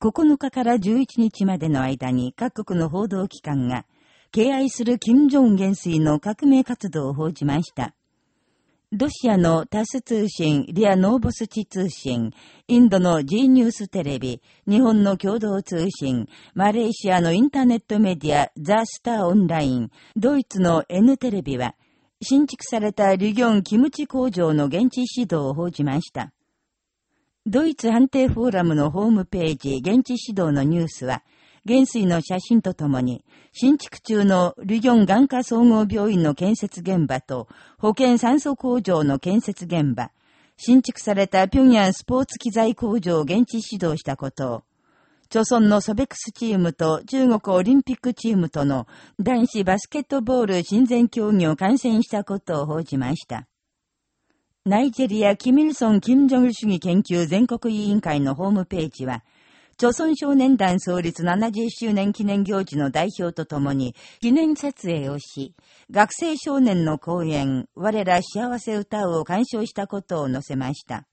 9日から11日までの間に各国の報道機関が、敬愛する金正恩元帥の革命活動を報じました。ロシアのタス通信、リア・ノーボスチ通信、インドの G ニューステレビ、日本の共同通信、マレーシアのインターネットメディア、ザ・スター・オンライン、ドイツの N テレビは、新築されたリギョン・キムチ工場の現地指導を報じました。ドイツ判定フォーラムのホームページ、現地指導のニュースは、元帥の写真とともに、新築中のリギョン眼科総合病院の建設現場と、保健酸素工場の建設現場、新築された平壌スポーツ機材工場を現地指導したことを、朝鮮のソベクスチームと中国オリンピックチームとの男子バスケットボール親善競技を観戦したことを報じました。ナイジェリア・キミルソン・キム・ジョン主義研究全国委員会のホームページは、朝鮮少年団創立70周年記念行事の代表とともに記念撮影をし、学生少年の講演、我ら幸せ歌を鑑賞したことを載せました。